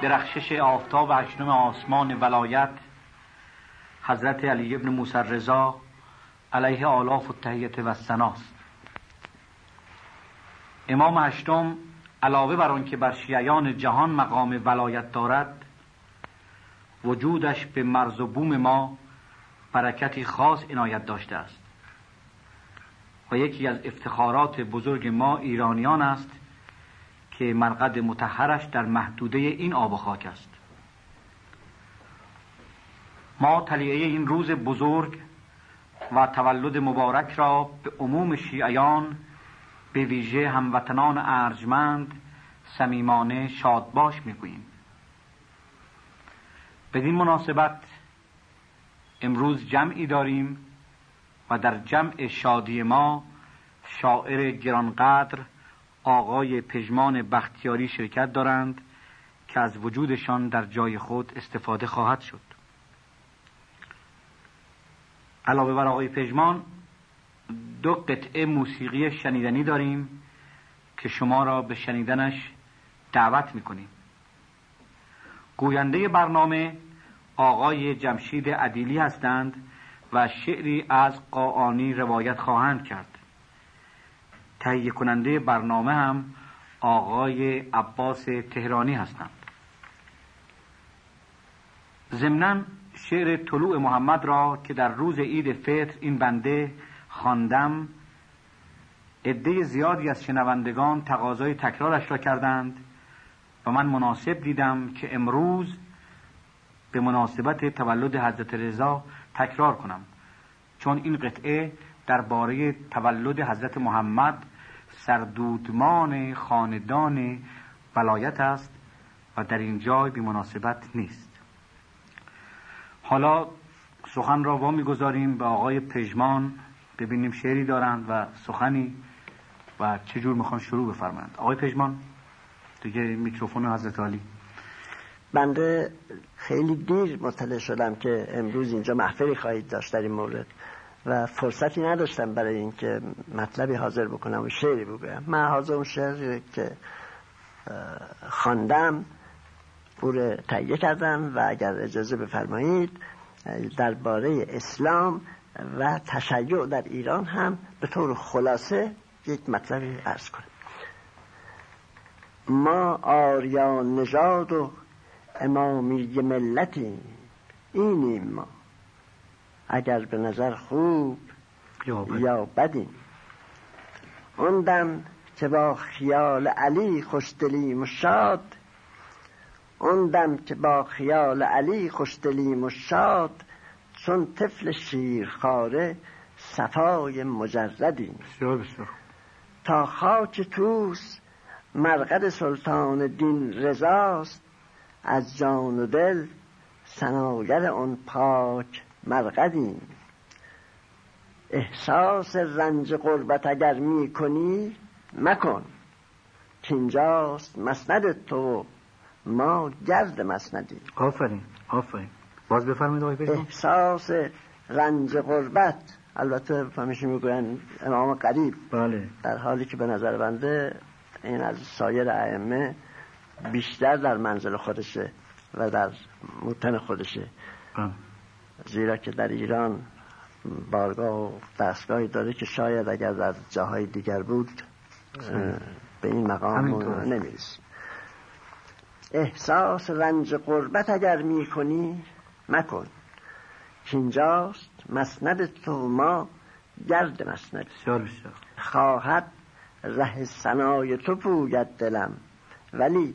درخشش آفتاب هشتم آسمان ولایت حضرت علی ابن موسر رضا علیه آلاف و تهیت و سناست امام هشتم علاوه بر آنکه بر شیعیان جهان مقام ولایت دارد وجودش به مرز و بوم ما برکتی خاص عنایت داشته است. و یکی از افتخارات بزرگ ما ایرانیان است که مرقد متحرش در محدوده این آب و خاک است. ما تلیعه این روز بزرگ و تولد مبارک را به عموم شیعیان به ویژه هموطنان ارجمند صمیمانه شادباش می‌گوییم. بدین مناسبت امروز جمعی داریم و در جمع شادی ما شاعر گرانقدر آقای پژمان بختیاری شرکت دارند که از وجودشان در جای خود استفاده خواهد شد. علاوه بر آقای پژمان دو قطعه موسیقی شنیدنی داریم که شما را به شنیدنش دعوت می‌کنیم. گوینده برنامه آقای جمشید عدیلی هستند و شعری از قاعانی روایت خواهند کرد. تهیه کننده برنامه هم آقای عباس تهرانی هستند ضمنا شعر طلوع محمد را که در روز عید فطر این بنده خواندم عده زیادی از شنوندگان تقاضای تکرارش را کردند. و من مناسب دیدم که امروز به مناسبت تولد حضرت رضا تکرار کنم. چون این قطعه درباره تولد حضرت محمد سردودمان خاندان ولایت است و در این جای بی مناسبت نیست. حالا سخن را وا می‌گذاریم به آقای پژمان. ببینیم شعری دارند و سخنی و چجور می‌خوان شروع بفرمایند. آقای پژمان دیگه میکروفون حضرت علی بنده خیلی دیر مطلع شدم که امروز اینجا محفلی خواهید داشت در این مورد. و فرصتی نداشتم برای اینکه مطلبی حاضر بکنم و شعری بگویم. من حاضر اون شعری که خواندم او رو تهیه کردم و اگر اجازه بفرمایید درباره اسلام و تشیع در ایران هم به طور خلاصه یک مطلبی عرض کنم. ما آریان نژاد و امامی ملتیم اینیم ما. اگر به نظر خوب یا بدیم اون دم که با خیال علی خوشدلی و شاد اون دم که با خیال علی خوشدلی و شاد چون طفل شیرخواره صفای مجردیم تا خاک توس مرقد سلطان دین رضاست از جان و دل سناگر اون پاک مرقدی. احساس رنج قربت اگر می کنی مکن. که اینجاست مسند تو ما گرد مسندی آفرین آفرین. باز بفرمید آقای احساس رنج قربت البته همیشه می‌گوین امام قریب. بله. در حالی که به نظر بنده این از سایر ائمه بیشتر در منزل خودشه و در موتن خودشه. بله. زیرا که در ایران بارگاه و دستگاهی داره که شاید اگر در جاهای دیگر بود به این مقام نمی‌رسیم احساس رنج قربت اگر می کنی مکن. که اینجاست مسند تو ما گرد مسند. خواهد ره سنای تو پوید دلم. ولی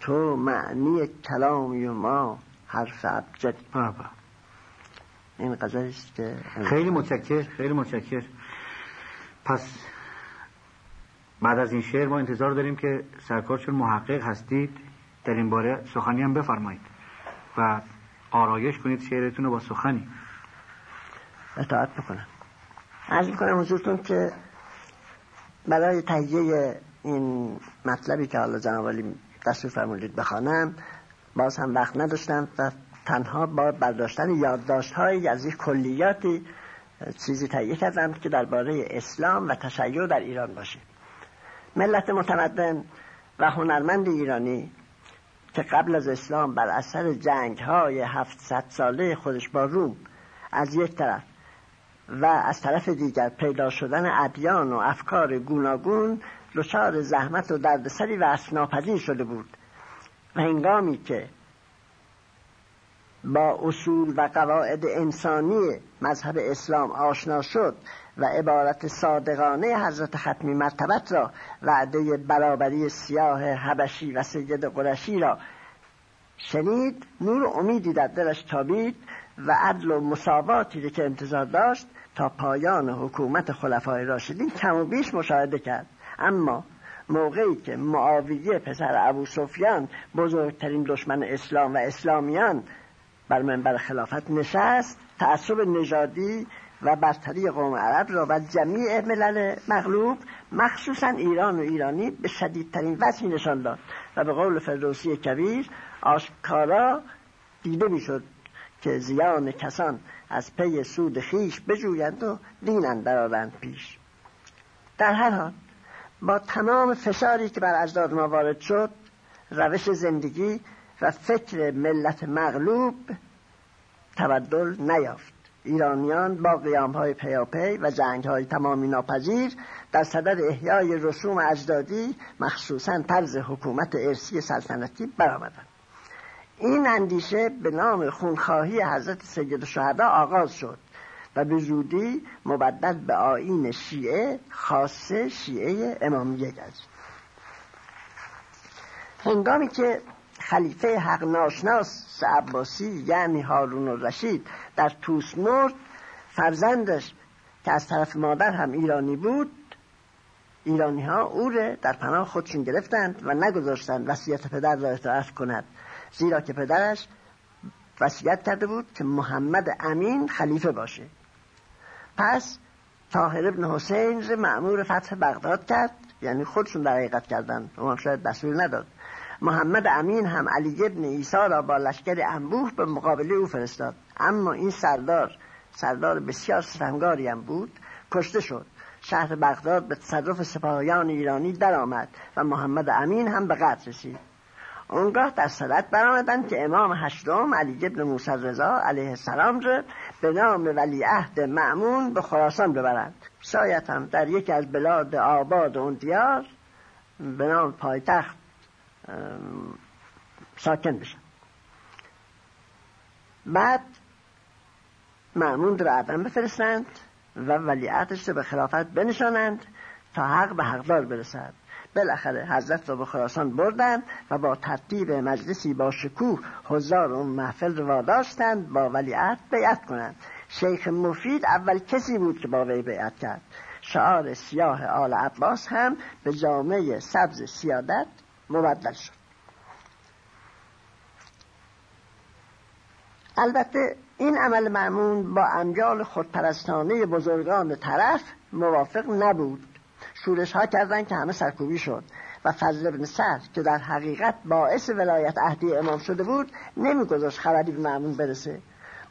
تو معنی کلامی و ما حرف ابجد. بابا. یعنی این غزلش خیلی متشکر خیلی متشکر. پس بعد از این شعر ما انتظار داریم که سرکار چون محقق هستید در این باره سخنی هم بفرمایید و آرایش کنید شعرتون رو با سخنی. اطاعت بکنم. عرض می‌کنم حضورتون که برای تهیه این مطلبی که حالا جناب دستور فرمودید بخوانم باز هم وقت نداشتم و تنها با برداشتن یادداشتهایی از یک کلیاتی چیزی تهیه کردم که درباره اسلام و تشیع در ایران باشه. ملت متمدن و هنرمند ایرانی که قبل از اسلام بر اثر جنگ های 700 ساله خودش با روم از یک طرف و از طرف دیگر پیدا شدن ادیان و افکار گوناگون دچار زحمت و دردسری و اسناپذیر شده بود. و هنگامی که با اصول و قواعد انسانی مذهب اسلام آشنا شد و عبارت صادقانه حضرت حتمی مرتبت را وعده برابری سیاه حبشی و سید قرشی را شنید نور امیدی در دلش تابید و عدل و مساواتی را که انتظار داشت تا پایان حکومت خلفای راشدین کم و بیش مشاهده کرد. اما موقعی که معاویه پسر ابو سفیان بزرگترین دشمن اسلام و اسلامیان بر منبر خلافت نشست تعصب نژادی و برتری قوم عرب را و جمیع ملل مغلوب مخصوصا ایران و ایرانی به شدیدترین وجه نشان داد و به قول فردوسی کبیر آشکارا دیده می‌شد که زیان کسان از پی سود خیش بجویند و دینن درآورند پیش. در هر حال با تمام فشاری که بر اجداد ما وارد شد روش زندگی از فکر ملت مغلوب تبدل نیافت. ایرانیان با قیام های پیاپی و جنگ های تمامی ناپذیر در صدد احیای رسوم اجدادی مخصوصا طرز حکومت ارسی سلطنتی برآمدند. این اندیشه به نام خونخواهی حضرت سید شهدا آغاز شد و به زودی مبدل به آین شیعه خاصه شیعه امامیه گشت. هنگامی که خلیفه حق ناشناس عباسی یعنی هارون الرشید در توس مرد فرزندش که از طرف مادر هم ایرانی بود ایرانی ها او را در پناه خودشون گرفتند و نگذاشتند وصیت پدر را اطاعت کند. زیرا که پدرش وصیت کرده بود که محمد امین خلیفه باشه. پس طاهر ابن حسین را معمور فتح بغداد کرد یعنی خودشون در حقیقت کردن. اون شاید دستور نداد. محمد امین هم علی ابن ایسا را با لشکر انبوه به مقابله او فرستاد. اما این سردار سردار بسیار ستمگاری هم بود کشته شد. شهر بغداد به تصرف سپاهیان ایرانی درآمد و محمد امین هم به قتل رسید. اونگاه در صدت برآمدند که امام هشتم علی ابن موسی رضا علیه السلام را به نام ولیعهد معمون به خراسان ببرند. شاید هم در یکی از بلاد آباد اون دیار به نام پایتخت ساکن بشن بعد معمون رو عدن بفرستند و ولیعتش رو به خلافت بنشانند تا حق به حقدار برسد بالاخره حضرت رو به خراسان بردند و با ترتیب مجلسی با شکوه هزار اون محفل رو واداشتند با ولیعت بیعت کنند شیخ مفید اول کسی بود که با وی بیعت کرد شعار سیاه آل عباس هم به جامعه سبز سیادت مبدل شد. البته این عمل معمون با امجال خودپرستانه بزرگان طرف موافق نبود. شورش ها کردن که همه سرکوبی شد و فضل بن سر که در حقیقت باعث ولایت اهدی امام شده بود نمیگذاشت خبری به معمون برسه.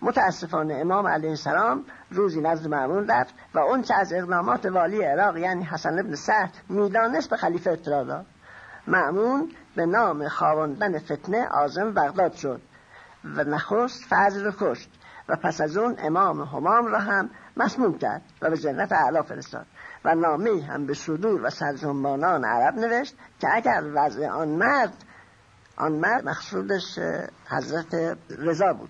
متاسفانه امام علیه السلام روزی نزد معمون رفت و اون چه از اقدامات والی عراق یعنی حسن بن سعد می‌دانست به خلیفه اطلاع داد. معمون به نام خاراندن فتنه آزم بغداد شد و نخست فضل کشت و پس از اون امام همام را هم مسموم کرد و به جنت اعلا فرستاد و نامی هم به صدور و سرزنبانان عرب نوشت که اگر وضع آن مرد آن مرد مقصودش حضرت رضا بود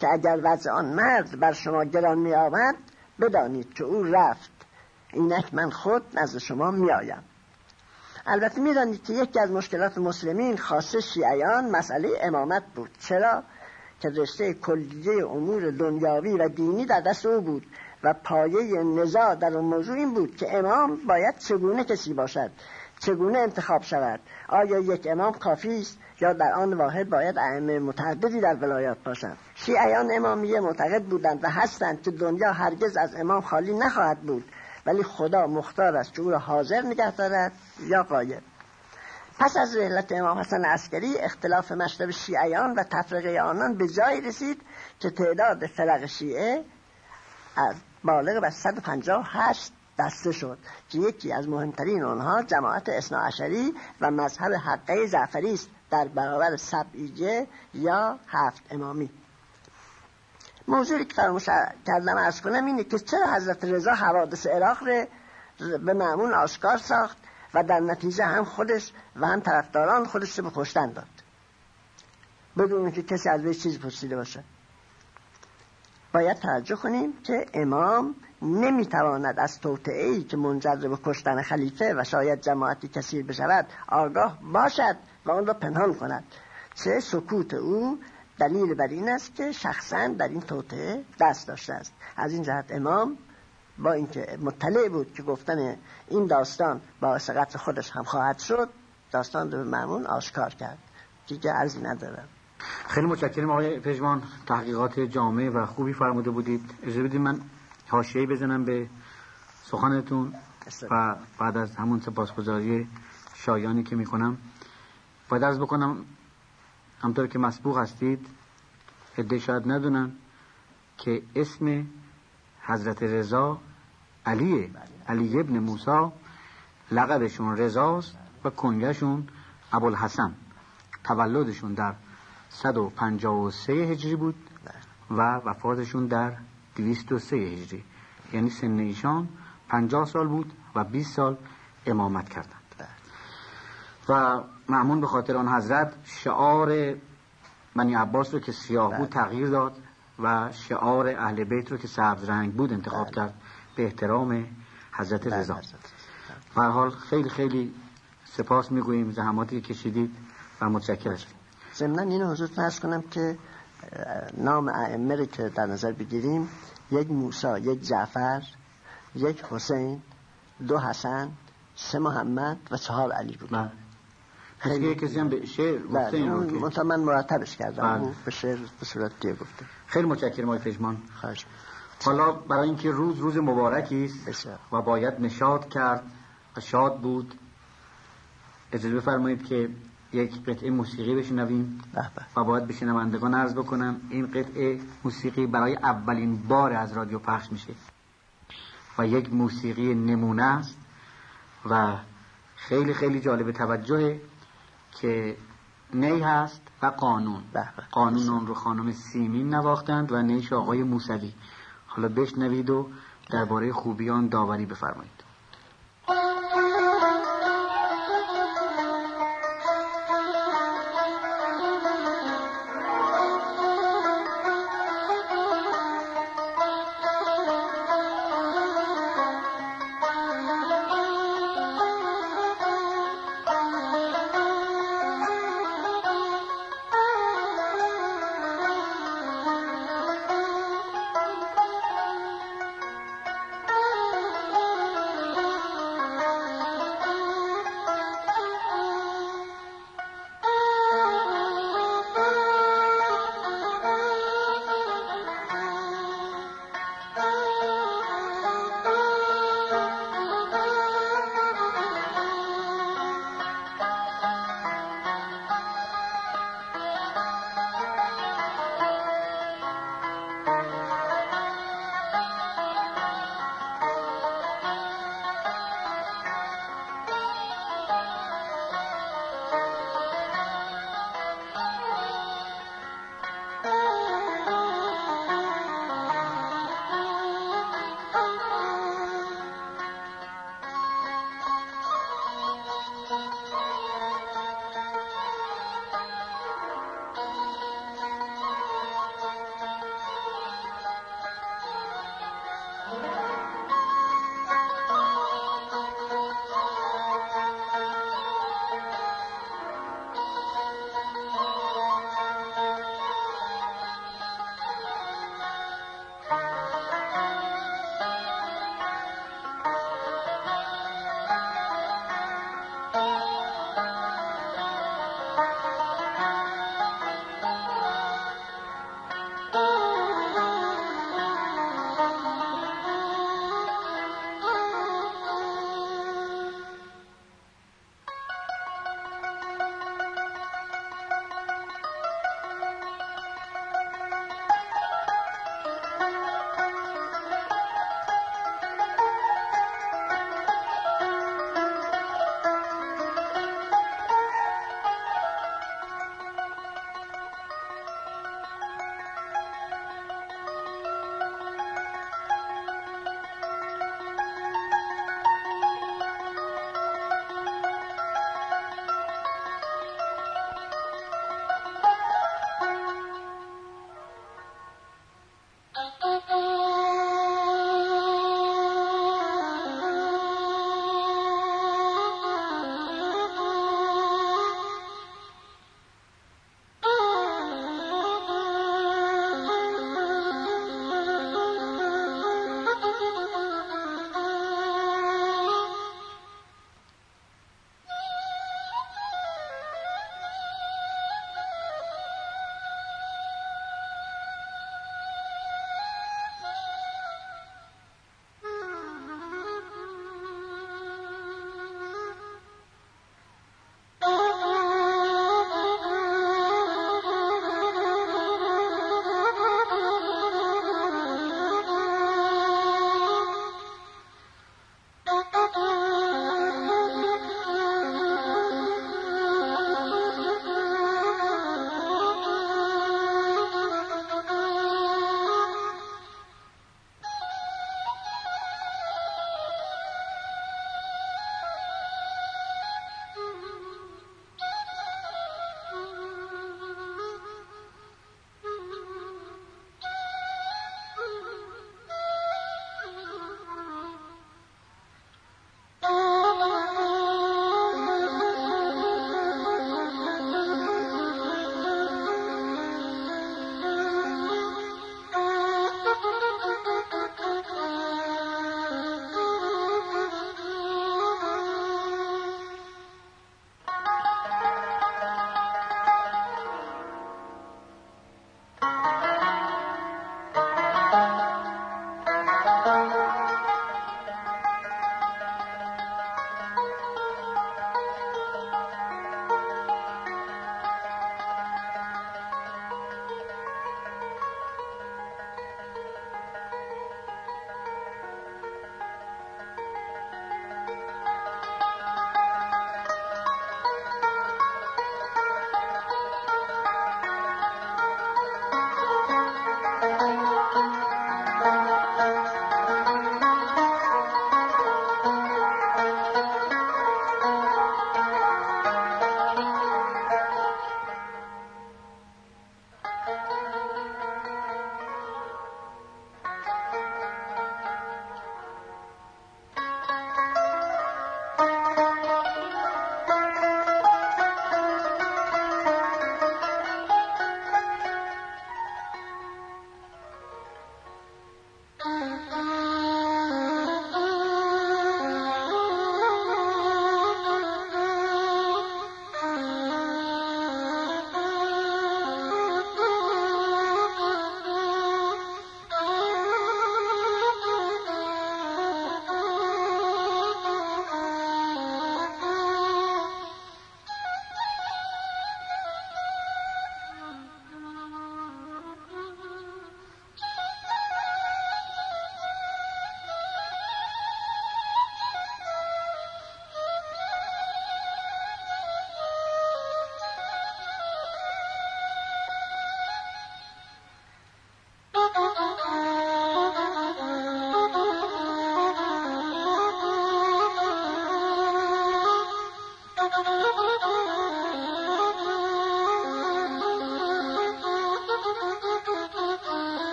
که اگر وضع آن مرد بر شما گران می آمد بدانید که او رفت. اینک من خود نزد شما می آیم البته می‌دانید که یکی از مشکلات مسلمین خاص شیعیان مسئله امامت بود. چرا؟ که رشته کلیه امور دنیاوی و دینی در دست او بود و پایه نزاع در اون موضوع این بود که امام باید چگونه کسی باشد چگونه انتخاب شود آیا یک امام کافی است یا در آن واحد باید ائمه متعددی در ولایات باشند. شیعیان امامیه معتقد بودند و هستند که دنیا هرگز از امام خالی نخواهد بود. ولی خدا مختار است که او را حاضر نگه دارد. یا قایم. پس از رهلت امام حسن عسکری اختلاف مشرب شیعیان و تفرقه آنان به جایی رسید که تعداد فرق شیعه از بالغ بر 158 دسته شد که یکی از مهمترین آنها جماعت اصناعشری و مذهب حقه زعفری است در برابر سبعیجه یا هفت امامی. موضوعی که فراموش کردم از کنم اینه که چرا حضرت رضا حوادث عراق رو به معمون آشکار ساخت و در نتیجه هم خودش و هم طرفداران خودش رو به کشتن داد. بدون که کسی از بهش چیز پرسیده باشه. باید توجه کنیم که امام نمی‌تواند از توطعه که منجر به کشتن خلیفه و شاید جماعتی کثیر بشود آگاه باشد و آن را پنهان کند. چه سکوت او دلیل بر این است که شخصا در این توطعه دست داشته است. از این جهت امام با اینکه مطلع بود که گفتن این داستان با قتل خودش هم خواهد شد داستان رو معمون آشکار کرد. دیگه ارزی ندارم. خیلی متشکرم آقای پژمان. تحقیقات جامعه و خوبی فرموده بودید. اجازه بدید من حاشیه‌ای بزنم به سخنتون و بعد از همون سپاسگزاری شایانی که می‌کنم بعد از بکنم همطور که مسبوق هستید عده شاید ندونن که اسم حضرت رضا علیه علی ابن موسا لقبشون رضاست و کنگشون ابوالحسن. تولدشون در 153 هجری بود و وفاتشون در 203 هجری. یعنی سن ایشان 50 سال بود و 20 سال امامت کردند. و معمون به خاطر آن حضرت شعار منی عباس رو که سیاه بود بله. تغییر داد و شعار اهل بیت رو که سبز رنگ بود انتخاب بله. کرد به احترام حضرت بله، رضا. هر حال خیلی خیلی سپاس می‌گوییم زحماتی که کشیدید و متشکر ضمن این حضور فرض کنم که نام ائمه رو که در نظر بگیریم یک موسا، یک جعفر یک حسین دو حسن سه محمد و چهار علی بود. خیلی کسی هم به شعر گفته من مرتبش کردم به شعر به صورت دیگه گفته خیلی متشکرم آقای پژمان خواهش حالا برای اینکه روز روز مبارکی است و باید نشاد کرد و شاد بود اجازه بفرمایید که یک قطعه موسیقی بشنویم و باید به شنوندگان عرض بکنم این قطعه موسیقی برای اولین بار از رادیو پخش میشه و یک موسیقی نمونه است و خیلی خیلی جالب توجهه که نی هست و قانون. بحبه. قانون اون رو خانم سیمین نواختند و نیش آقای موسوی. حالا بشنوید و درباره خوبیان داوری بفرمایید.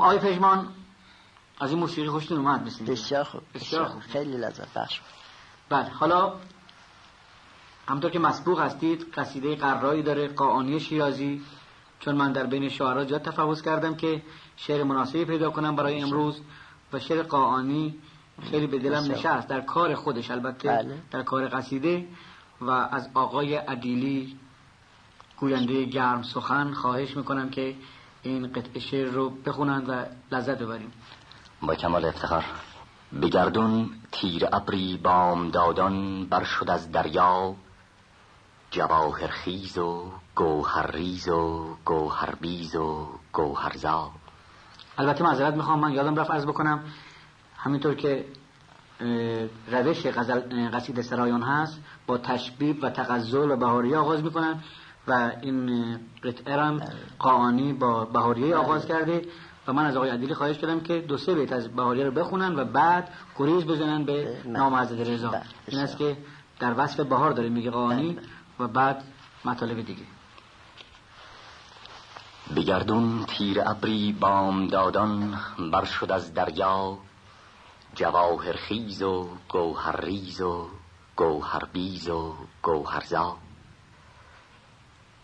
خب آقای پژمان از این موسیقی خوشتون اومد مثل بسیار خوب بسیار خوب. خیلی لذت بخش بله حالا همطور که مسبوق هستید قصیده قرایی داره قاعانی شیرازی چون من در بین شعرا جا تفوز کردم که شعر مناسبی پیدا کنم برای امروز و شعر قاعانی خیلی به دلم نشست در کار خودش البته بله. در کار قصیده و از آقای عدیلی گوینده گرم سخن خواهش می‌کنم که این قطع شعر رو بخونند و لذت ببریم. با کمال افتخار بگردون تیر ابری بامدادان بر شد از دریا. جواهر خیز و گوهر ریز و گوهر بیز و گوهرزا البته معذرت می‌خوام من یادم رفت عرض بکنم همینطور که روش قصیده سرایان هست با تشبیب و تغزل و بهاری آغاز می‌کنن. و این قطعه هم قوانی با بهاریه بله. آغاز کرده و من از آقای عدیلی خواهش کردم که دو سه بیت از بهاریه رو بخونن و بعد گریز بزنن به بله. بله. نام از رضا. این است که در وصف بهار داره میگه قوانی و بعد مطالب دیگه. بگردون تیر ابری بامدادان بر شد از دریا جواهر خیز و گوهر ریز و گوهربیز و گوهرزاد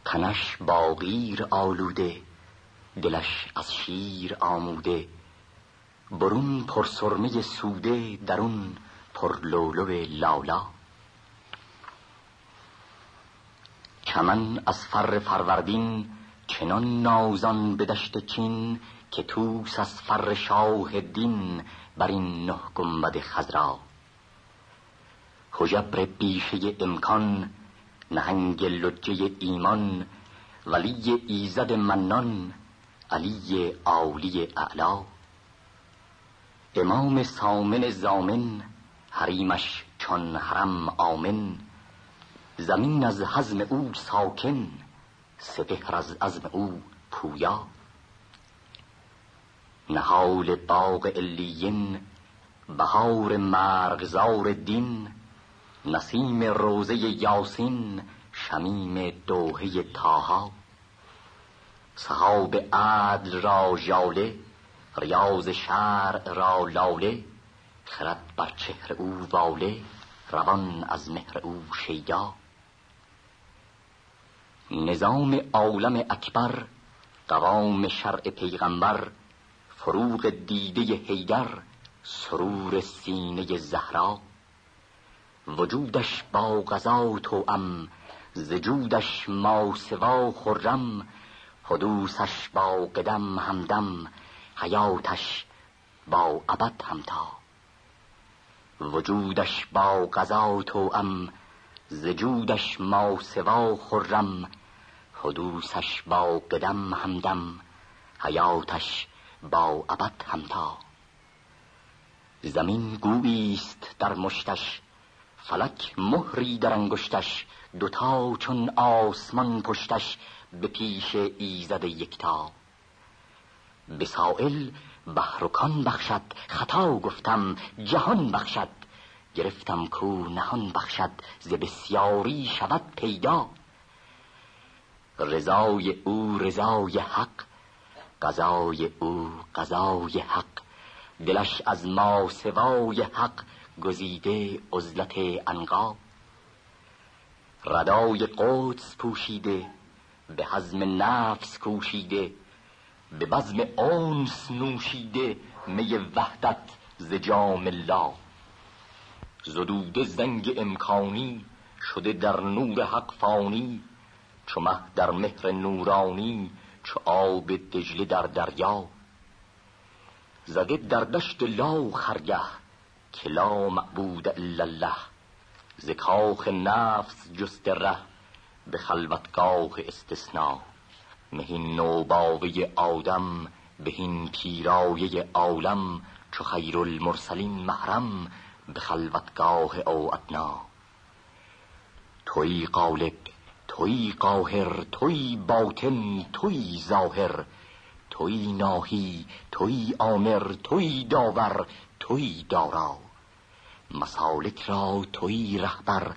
تنش با غیر آلوده دلش از شیر آموده. برون پر سرمه سوده درون پر لولو لالا. چمن از فر فروردین چنان نازان به دشت چین که توس از فر شاه دین بر این نه گنبد خزرا خجبر بیشه امکان نهنگ لجه ایمان ولی ایزد منان علی عالی اعلا امام سامن زامن حریمش چون حرم آمن زمین از حزم او ساکن سپهر از عزم او پویا نهال باغ علیین بهار مرغزار دین نسیم روزه یاسین شمیم دوهی تاها صحاب عدل را جاله، ریاض شرع را لاله خرد بر چهر او واله روان از مهر او شیدا. نظام عالم اکبر قوام شرع پیغمبر فروغ دیده حیدر سرور سینه زهرا. وجودش با غذا تو ام زجودش ما سوا خرم حدوسش با قدم همدم حیاتش با ابد همتا وجودش با غذا تو ام زجودش ما سوا خرم حدوسش با قدم همدم حیاتش با ابد همتا زمین گوییست در مشتش فلک مهری در انگشتش دوتا چون آسمان پشتش به پیش ایزد یکتا به سائل بحرکان بخشد خطا گفتم جهان بخشد گرفتم کو نهان بخشد ز بسیاری شود پیدا رضای او رضای حق قضای او قضای حق دلش از ما سوای حق گزیده ازلت انقا ردای قدس پوشیده به حزم نفس کوشیده به بزم اونس نوشیده می وحدت ز جام لا زدوده زنگ امکانی شده در نور حق فانی چو مه در مهر نورانی چو آب دجله در دریا. زده در دشت لا خرگه که لا معبود الا الله ز کاخ نفس جست ره به خلوتگاه استثنا مهین نوباوه آدم بهین پیرایه عالم چو خیر المرسلین محرم به خلوتگاه او ادنا. توی قالب توی قاهر توی باطن توی ظاهر توی ناهی توی آمر توی داور توی دارا مسالک را توی رهبر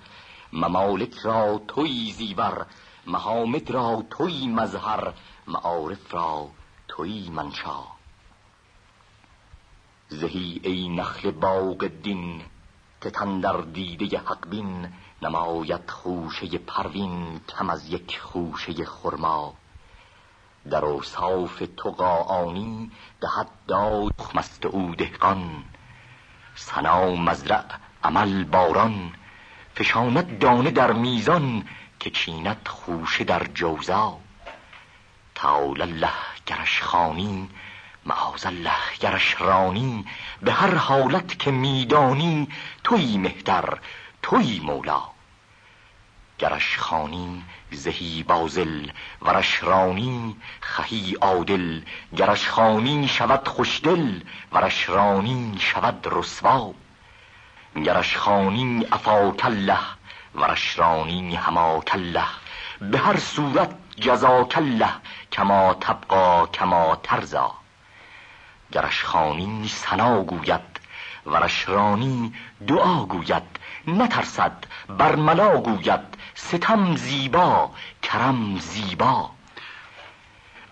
ممالک را توی زیور محامد را توی مظهر معارف را توی منشا. زهی ای نخل باغ دین که تن دیده حق بین نمایت خوشه پروین کم از یک خوشه خرما. در اوصاف تو قاآنی دهد داد مست او دهقان. سنا مزرع عمل باران فشاند دانه در میزان که چینت خوشه در جوزا. تعالی الله گرش خانی معاذ الله گرش رانی به هر حالت که میدانی توی مهتر توی مولا. گرش خانی زهی بازل ورش رانی خهی عادل. گرش خانی شود خوشدل ورش رانی شود رسوا. گرش خانی افاک الله ورش رانی هماک به هر صورت جزاک الله کما تبقا کما ترزا گرش خانی سنا گوید ورش رانی دعا گوید. نترسد برملا گوید. ستم زیبا کرم زیبا.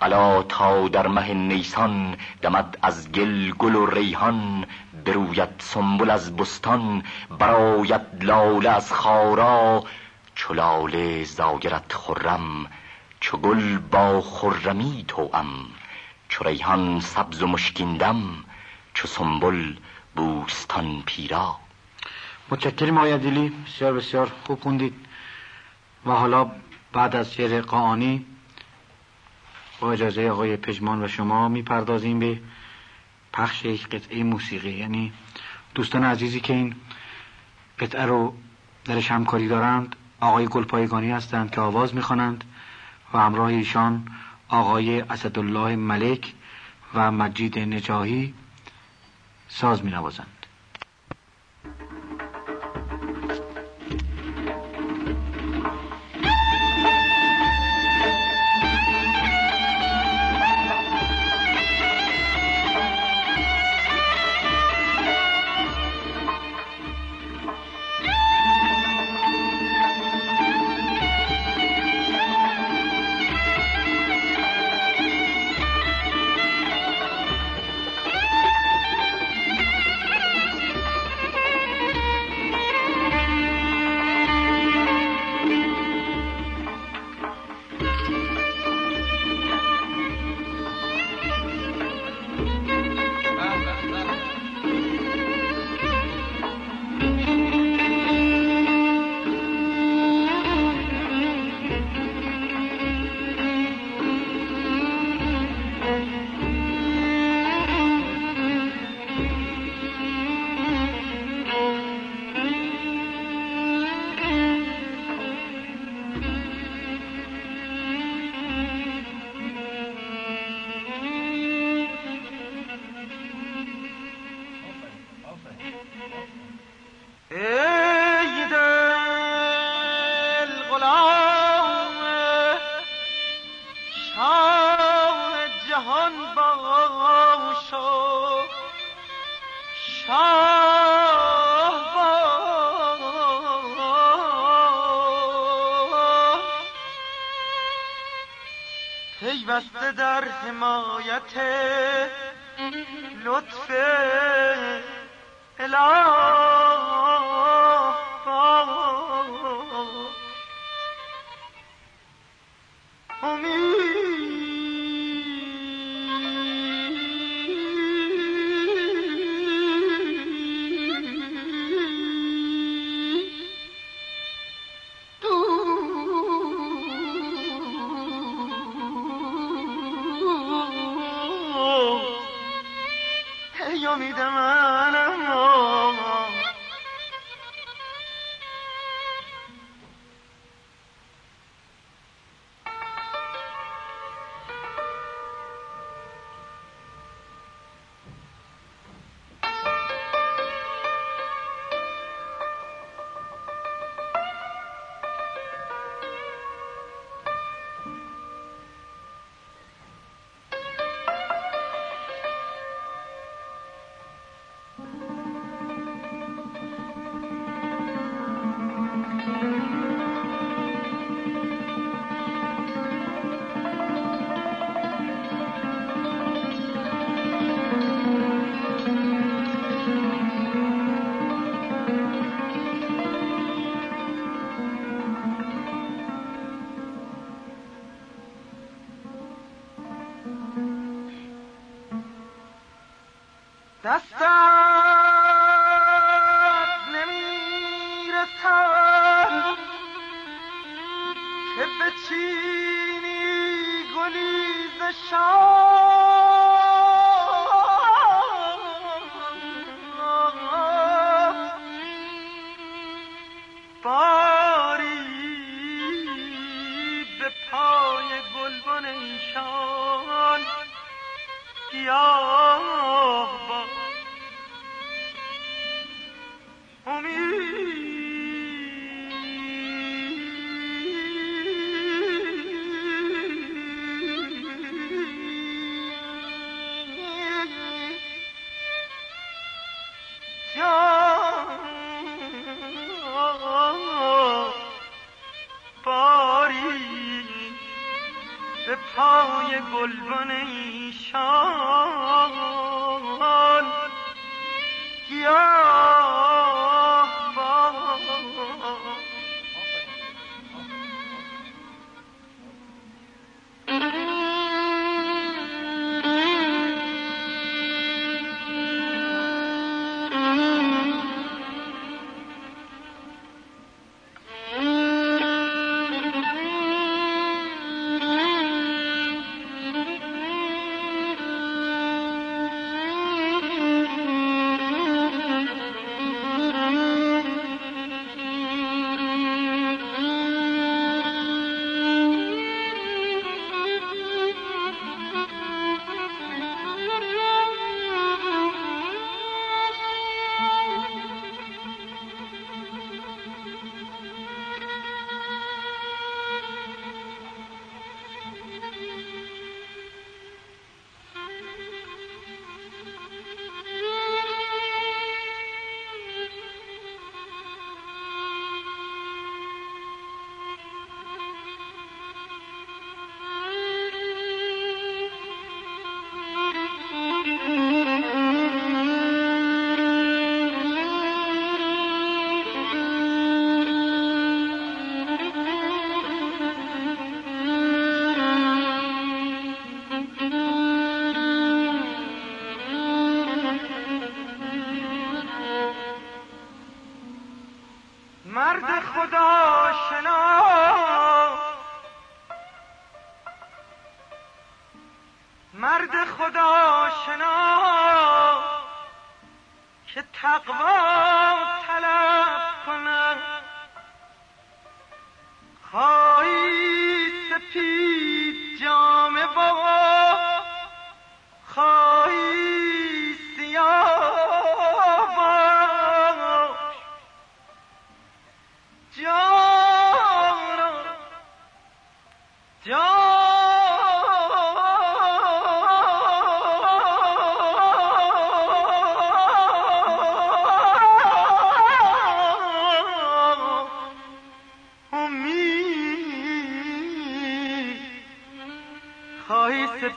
الا تا در مه نیسان دمد از گل گل و ریحان بروید سنبل از بستان براید لاله از خارا. چو لاله خرم چو گل با خرمی توام چو ریحان سبز و مشکیندم چو سنبل بوستان پیرا. متشکرم آقای دلی بسیار بسیار خوب خوندید. و حالا بعد از شعر قانی با اجازه آقای پژمان و شما می‌پردازیم به پخش یک قطعه موسیقی. یعنی دوستان عزیزی که این قطعه رو درش همکاری دارند آقای گلپایگانی هستند که آواز می‌خوانند و همراه ایشان آقای اسدالله ملک و مجید نجاهی ساز می در حمایت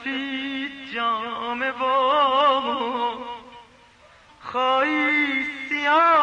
کسی جام وہ خائی سیاہ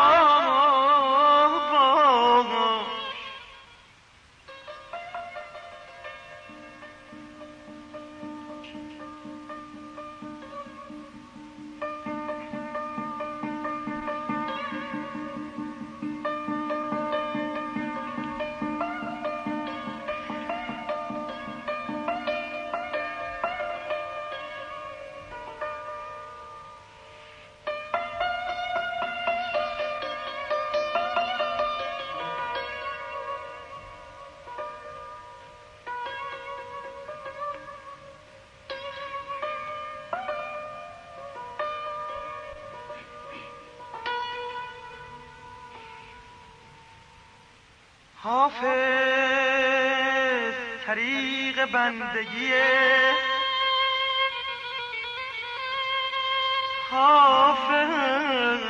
حافظ طریق بندگیه حافظ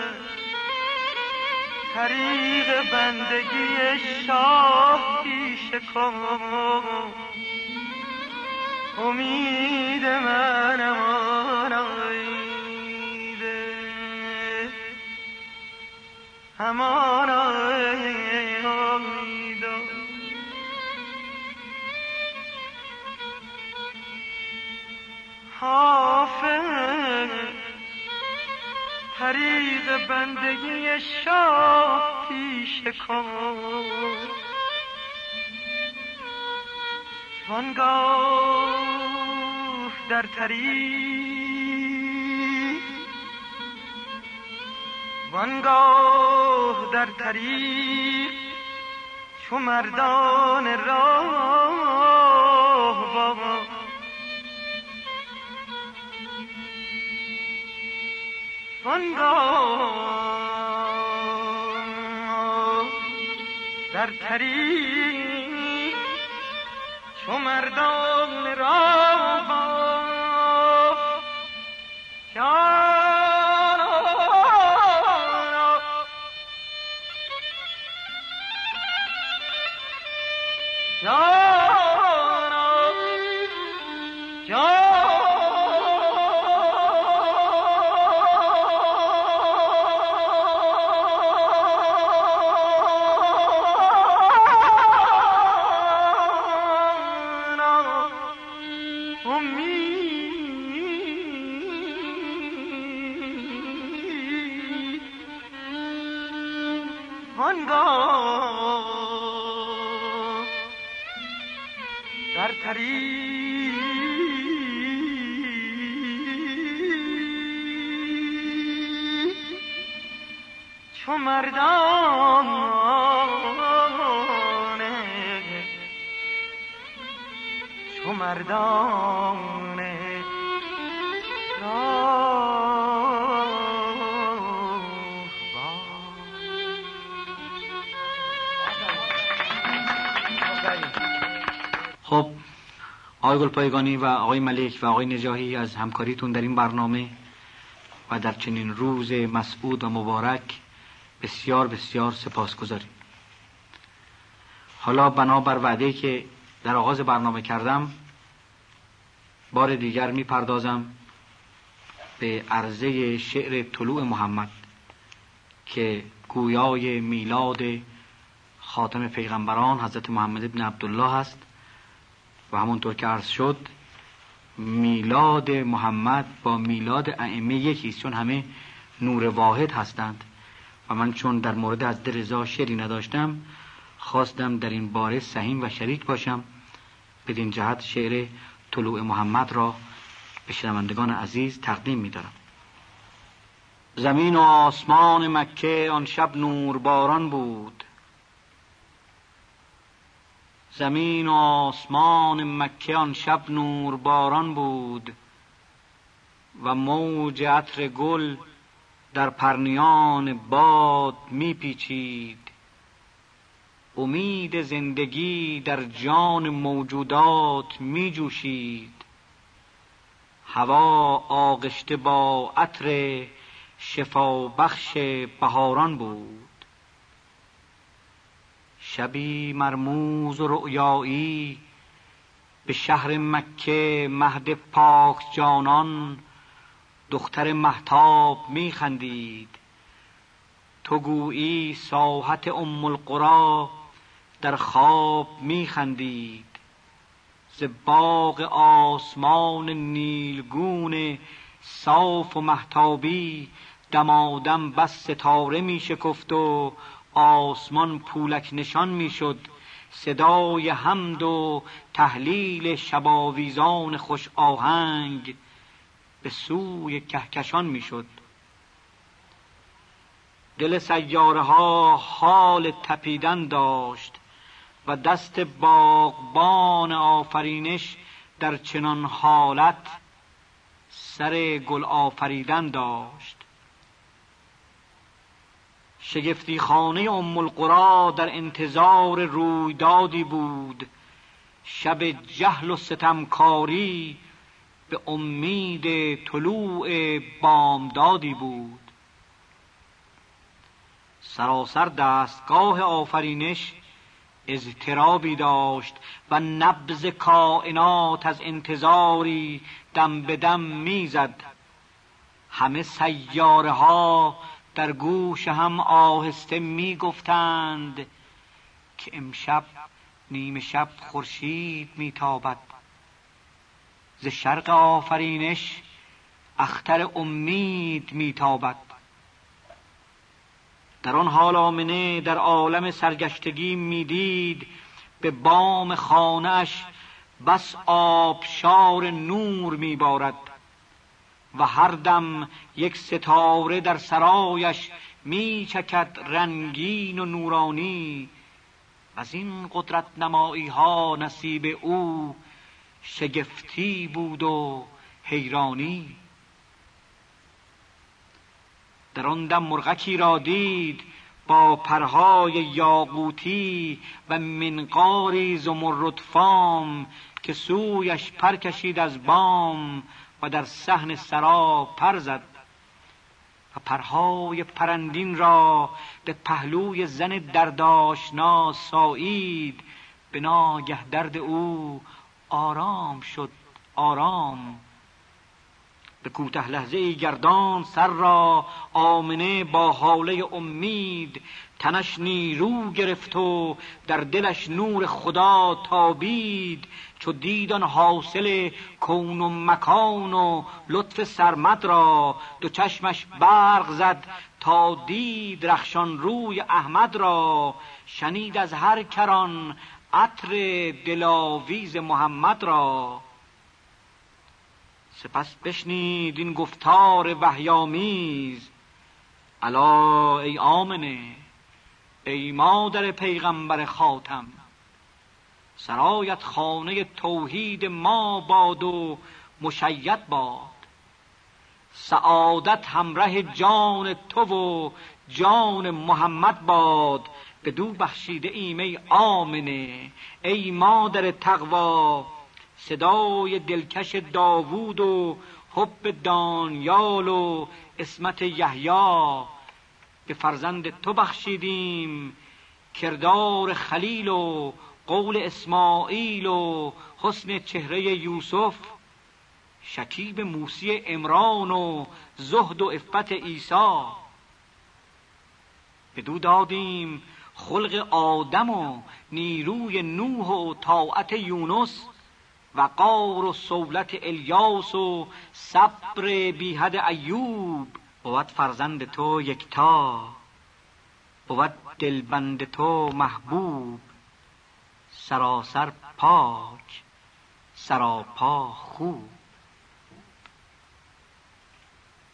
طریق بندگی شاه پیش کن امید منم ز بندگی شاه پیش کن. وانگاه در طریق وانگاه در طریق چو مردان راه در تری چو مردان را با آقای گلپایگانی و آقای ملک و آقای نجاهی از همکاریتون در این برنامه و در چنین روز مسعود و مبارک بسیار بسیار سپاس گذاریم حالا بنابر وعده که در آغاز برنامه کردم بار دیگر می‌پردازم به عرضه شعر طلوع محمد که گویای میلاد خاتم پیغمبران حضرت محمد ابن عبدالله است و همونطور که عرض شد میلاد محمد با میلاد ائمه یکی چون همه نور واحد هستند. و من چون در مورد از رضا شری نداشتم خواستم در این باره سهیم و شریک باشم بدین جهت شعر طلوع محمد را به شنوندگان عزیز تقدیم می‌دارم. زمین و آسمان مکه آن شب نور باران بود. زمین و آسمان مکه شب نور باران بود و موج عطر گل در پرنیان باد میپیچید. امید زندگی در جان موجودات میجوشید. هوا آغشته با عطر شفا بخش بهاران بود. شبی مرموز و رؤیایی به شهر مکه مهد پاک جانان دختر محتاب میخندید. تو گویی ساحت ام القرا در خواب میخندید. ز باغ آسمان نیلگون صاف و محتابی دمادم بس ستاره گفت و آسمان پولک نشان می‌شد صدای حمد و تحلیل شباویزان خوش آهنگ به سوی کهکشان می‌شد. دل سیاره ها حال تپیدن داشت و دست باغبان آفرینش در چنان حالت سر گل آفریدن داشت. شگفتی خانه ام القرا در انتظار رویدادی بود. شب جهل و ستمکاری به امید طلوع بامدادی بود. سراسر دستگاه آفرینش اضطرابی داشت و نبز کائنات از انتظاری دم به دم می‌زد. همه سیاره ها در گوش هم آهسته می گفتند که امشب نیم شب خورشید میتابد. ز شرق آفرینش اختر امید میتابد. در آن حال آمنه در عالم سرگشتگی می‌دید به بام خانهاش بس آبشار نور میبارد. و هر دم یک ستاره در سرایش می چکد رنگین و نورانی. و از این قدرت نمایی ها نصیب او شگفتی بود و حیرانی. در آن دم مرغکی را دید با پرهای یاقوتی و منقاری زمرد فام که سویش پر کشید از بام و در صحن سرا پر زد و پرهای پرندین را به پهلوی زن درداشنا سایید به ناگه درد او آرام شد آرام. به کوته لحظه گردان سر را آمنه با حاله امید. تنش نیرو گرفت و در دلش نور خدا تابید. چو دیدان حاصل کون و مکان و لطف سرمد را دو چشمش برق زد تا دید رخشان روی احمد را. شنید از هر کران عطر دلاویز محمد را. سپس بشنید این گفتار وحیامیز. الا ای آمنه ای مادر پیغمبر خاتم. سرایت خانه توحید ما باد و مشید باد. سعادت همراه جان تو و جان محمد باد. به دو بخشیده ایم ای آمنه ای مادر تقوا. صدای دلکش داوود و حب دانیال و اسمت یحیا به فرزند تو بخشیدیم کردار خلیل و قول اسماعیل و حسن چهره یوسف. شکیب موسی عمران و زهد و افت به دو دادیم خلق آدم و نیروی نوح و طاعت یونس. وقار و سولت الیاس و صبر بیحد ایوب بود فرزند تو یکتا بود دلبند تو محبوب سراسر پاک سراپا خوب.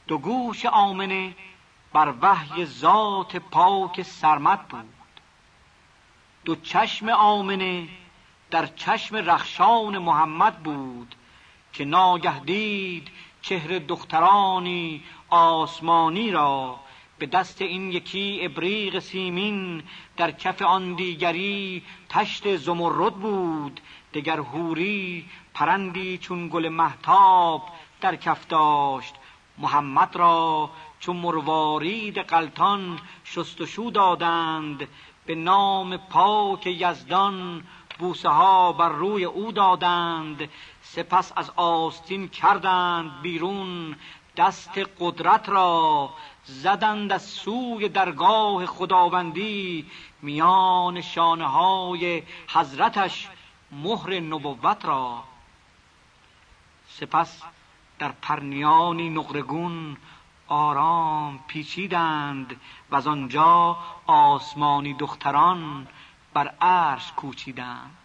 دو گوش آمنه بر وحی ذات پاک سرمت بود. دو چشم آمنه در چشم رخشان محمد بود که ناگه دید چهره دخترانی آسمانی را به دست این یکی ابریق سیمین در کف آن دیگری تشت زمرد بود دگر هوری پرندی چون گل محتاب در کف داشت. محمد را چون مروارید قلتان شستشو دادند. به نام پاک یزدان بوسه ها بر روی او دادند. سپس از آستین کردند بیرون دست قدرت را زدند از سوی درگاه خداوندی. میان شانه های حضرتش مهر نبوت را. سپس در پرنیانی نقرگون آرام پیچیدند. و از آنجا آسمانی دختران بر عرش کوچیدند.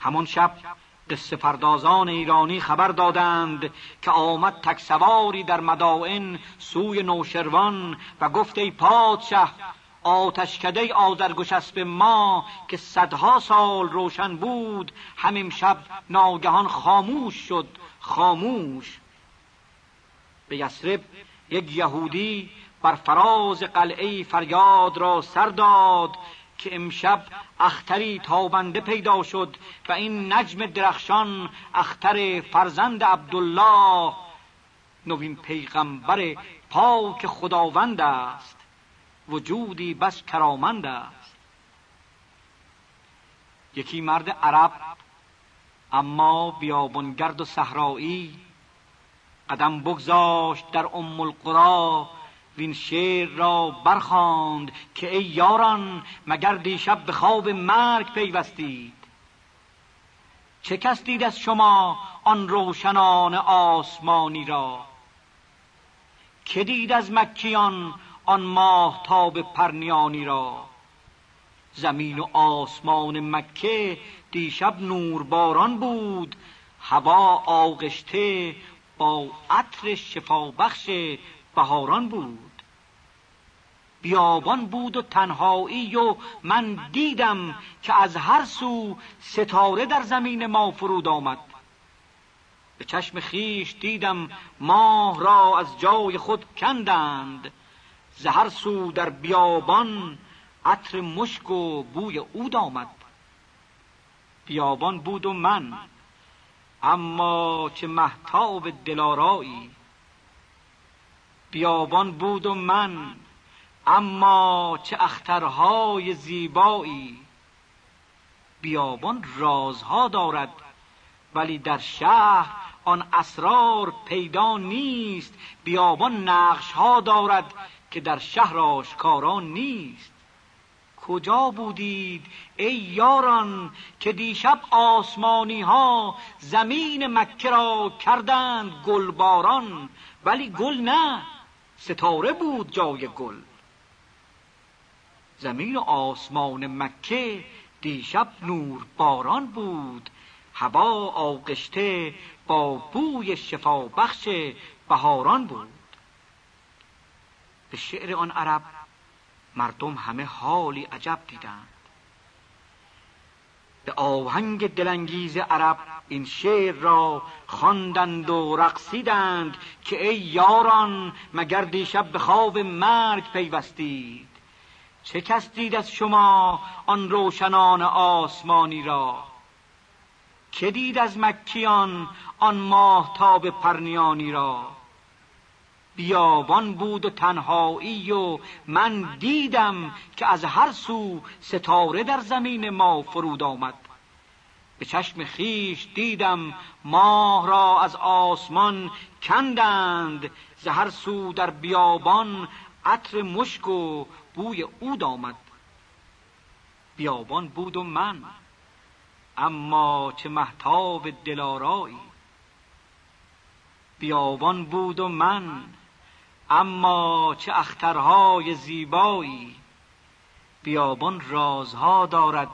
همان شب قصه فردازان ایرانی خبر دادند که آمد تکسواری در مدائن سوی نوشروان و گفت ای پادشه آتشکده آذرگشسب ما که صدها سال روشن بود همین شب ناگهان خاموش شد خاموش. به یسرب یک یهودی بر فراز قلعه فریاد را سر داد که امشب اختری تابنده پیدا شد و این نجم درخشان اختر فرزند عبدالله نوین پیغمبر پاک خداوند است وجودی بس کرامند است. یکی مرد عرب اما بیابونگرد و صحرایی قدم بگذاشت در ام القرا وین شیر را برخاند که ای یاران مگر دیشب به خواب مرگ پیوستید؟ چه کس دید از شما آن روشنان آسمانی را؟ که دید از مکیان آن ماه تاب پرنیانی را؟ زمین و آسمان مکه دیشب نورباران بود هوا آغشته با عطر شفابخش بهاران بود. بیابان بود و تنهایی و من دیدم که از هر سو ستاره در زمین ما فرود آمد. به چشم خیش دیدم ماه را از جای خود کندند. زهر سو در بیابان عطر مشک و بوی عود آمد. بیابان بود و من. اما چه محتاب دلارایی. بیابان بود و من. اما چه اخترهای زیبایی. بیابان رازها دارد ولی در شهر آن اسرار پیدا نیست. بیابان نقشها دارد که در شهر آشکاران نیست. کجا بودید ای یاران که دیشب آسمانی ها زمین مکه را کردند گلباران؟ ولی گل نه ستاره بود جای گل. زمین و آسمان مکه دیشب نور باران بود. هوا آغشته با بوی شفا بخش بهاران بود. به شعر آن عرب مردم همه حالی عجب دیدند. به آهنگ دلانگیز عرب این شعر را خواندند و رقصیدند که ای یاران مگر دیشب به خواب مرگ پیوستید چه کس دید از شما آن روشنان آسمانی را؟ که دید از مکیان آن ماه تاب پرنیانی را؟ بیابان بود و تنهایی و من دیدم که از هر سو ستاره در زمین ما فرود آمد. به چشم خیش دیدم ماه را از آسمان کندند زهر سو در بیابان عطر مشک و بوی اود آمد بیابان بود و من. اما چه محتاب دلارایی. بیابان بود و من. اما چه اخترهای زیبایی. بیابان رازها دارد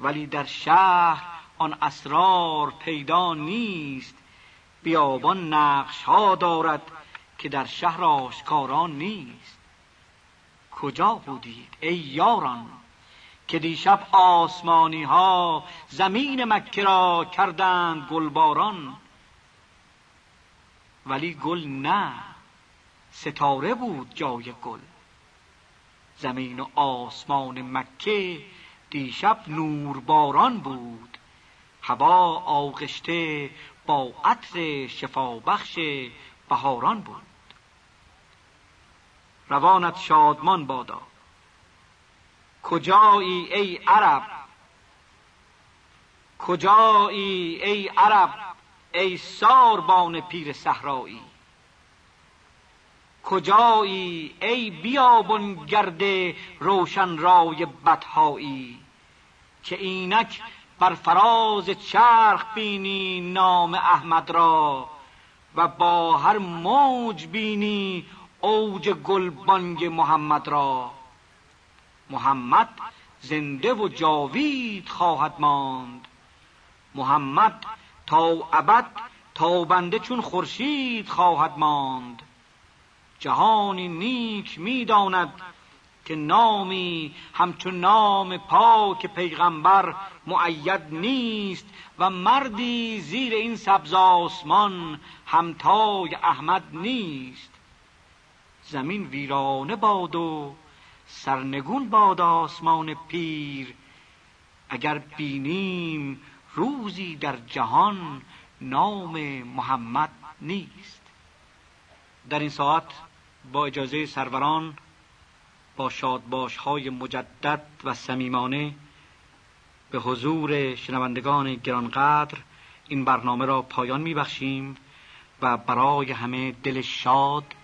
ولی در شهر آن اسرار پیدا نیست. بیابان نقشها دارد که در شهر آشکاران نیست. کجا بودید ای یاران؟ که دیشب آسمانی ها زمین مکه را کردند گلباران. ولی گل نه ستاره بود جای گل. زمین و آسمان مکه دیشب نورباران بود. هوا آغشته با عطر شفابخش بهاران بود. روانت شادمان بادا. کجایی ای عرب؟ کجایی ای عرب؟ ای ساربان پیر صحرایی. کجایی ای بیابون گرده روشن رای بدهایی؟ که اینک بر فراز چرخ بینی نام احمد را و با هر موج بینی اوج گل بانگ محمد را. محمد زنده و جاوید خواهد ماند. محمد تا ابد تابنده چون خورشید خواهد ماند. جهانی نیک می‌داند که نامی همچون نام پاک پیغمبر معید نیست و مردی زیر این سبز آسمان همتای احمد نیست. زمین ویرانه باد و سرنگون باد آسمان پیر. اگر بینیم روزی در جهان نام محمد نیست. در این ساعت با اجازه سروران با شادباش های مجدد و سمیمانه به حضور شنوندگان گرانقدر این برنامه را پایان میبخشیم و برای همه دل شاد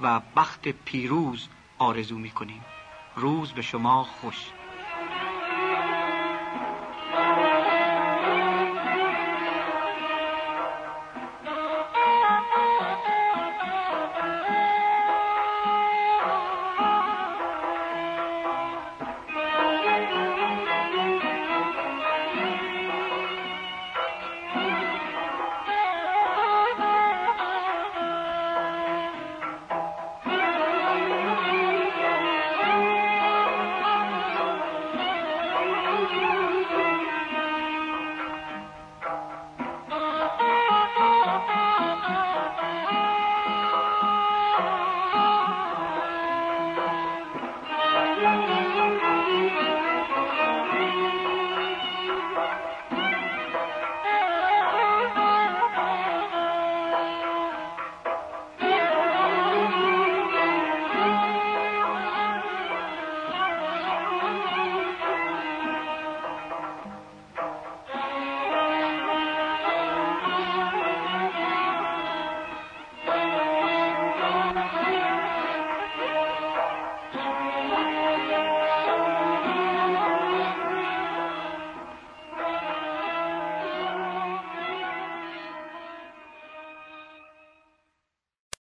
و بخت پیروز آرزو می کنیم روز به شما خوش.